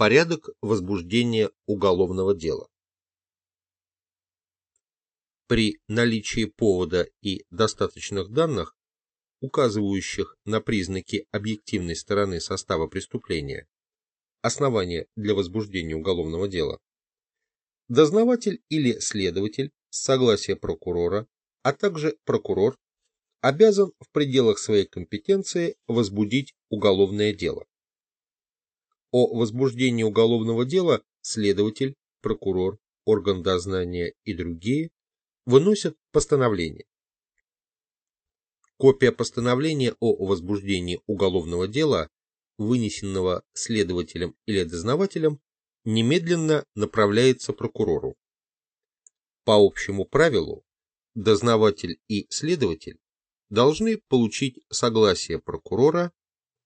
Порядок возбуждения уголовного дела. При наличии повода и достаточных данных, указывающих на признаки объективной стороны состава преступления, основания для возбуждения уголовного дела, дознаватель или следователь с согласия прокурора, а также прокурор обязан в пределах своей компетенции возбудить уголовное дело. О возбуждении уголовного дела следователь, прокурор, орган дознания и другие выносят постановление. Копия постановления о возбуждении уголовного дела, вынесенного следователем или дознавателем, немедленно направляется прокурору. По общему правилу, дознаватель и следователь должны получить согласие прокурора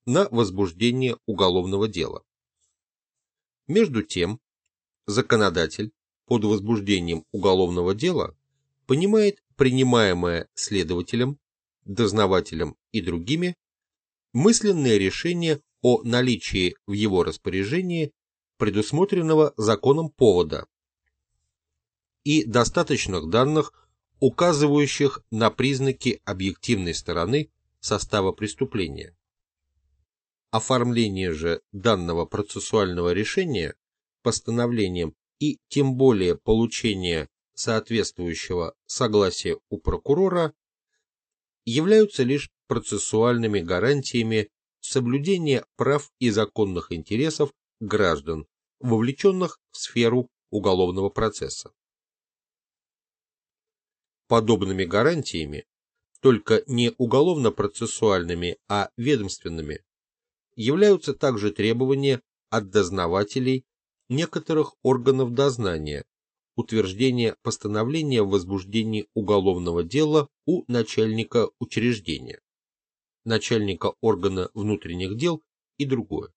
на возбуждение уголовного дела. Между тем, законодатель под возбуждением уголовного дела понимает принимаемое следователем, дознавателем и другими мысленное решение о наличии в его распоряжении предусмотренного законом повода и достаточных данных, указывающих на признаки объективной стороны состава преступления. Оформление же данного процессуального решения постановлением и тем более получение соответствующего согласия у прокурора являются лишь процессуальными гарантиями соблюдения прав и законных интересов граждан, вовлеченных в сферу уголовного процесса. Подобными гарантиями, только не уголовно-процессуальными, а ведомственными, являются также требования от дознавателей некоторых органов дознания, утверждение постановления о возбуждении уголовного дела у начальника учреждения, начальника органа внутренних дел и другое,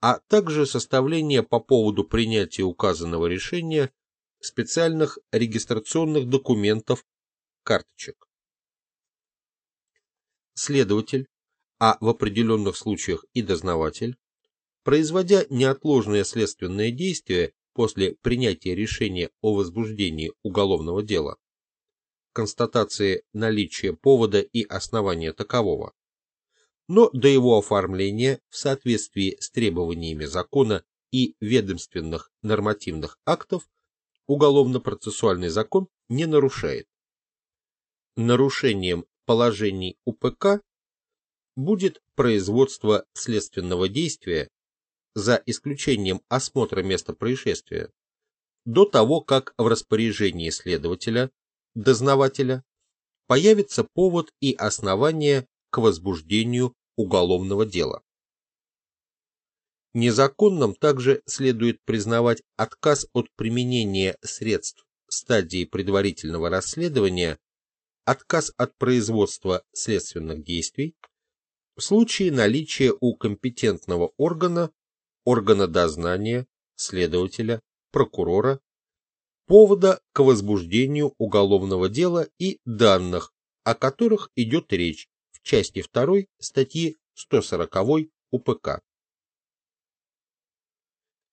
а также составление по поводу принятия указанного решения специальных регистрационных документов, карточек. Следователь, а в определенных случаях и дознаватель, производя неотложное следственное действие после принятия решения о возбуждении уголовного дела, констатации наличия повода и основания такового, но до его оформления в соответствии с требованиями закона и ведомственных нормативных актов уголовно-процессуальный закон не нарушает. Нарушением положений УПК будет производство следственного действия за исключением осмотра места происшествия до того, как в распоряжении следователя, дознавателя, появится повод и основание к возбуждению уголовного дела. Незаконным также следует признавать отказ от применения средств стадии предварительного расследования, отказ от производства следственных действий, в случае наличия у компетентного органа, органа дознания, следователя, прокурора, повода к возбуждению уголовного дела и данных, о которых идет речь в части 2 статьи 140 УПК.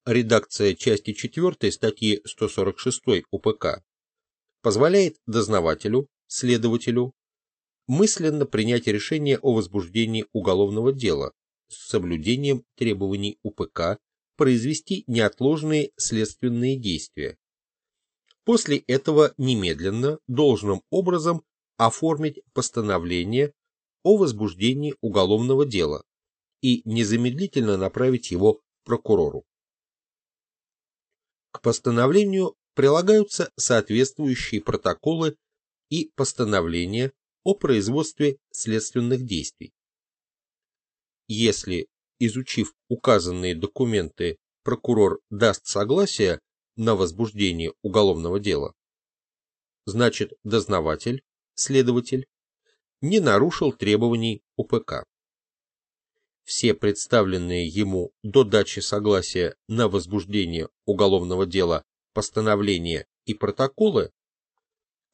Редакция части 4 статьи 146 УПК позволяет дознавателю, следователю, мысленно принять решение о возбуждении уголовного дела с соблюдением требований УПК произвести неотложные следственные действия. После этого немедленно, должным образом оформить постановление о возбуждении уголовного дела и незамедлительно направить его прокурору. К постановлению прилагаются соответствующие протоколы и постановления о производстве следственных действий. Если, изучив указанные документы, прокурор даст согласие на возбуждение уголовного дела, значит дознаватель, следователь, не нарушил требований УПК. Все представленные ему до дачи согласия на возбуждение уголовного дела постановления и протоколы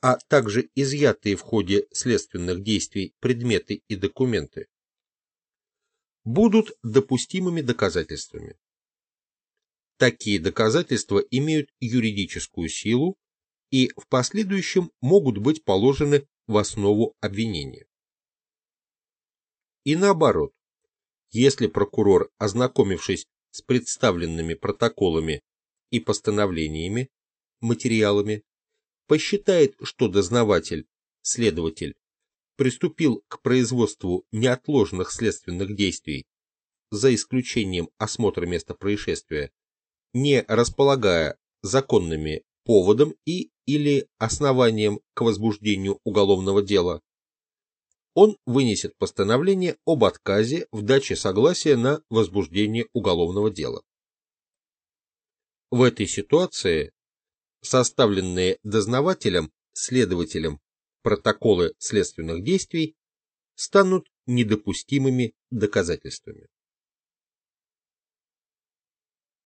а также изъятые в ходе следственных действий предметы и документы, будут допустимыми доказательствами. Такие доказательства имеют юридическую силу и в последующем могут быть положены в основу обвинения. И наоборот, если прокурор, ознакомившись с представленными протоколами и постановлениями, материалами, посчитает, что дознаватель, следователь, приступил к производству неотложных следственных действий, за исключением осмотра места происшествия, не располагая законными поводом и или основанием к возбуждению уголовного дела, он вынесет постановление об отказе в даче согласия на возбуждение уголовного дела. В этой ситуации составленные дознавателем, следователем протоколы следственных действий станут недопустимыми доказательствами.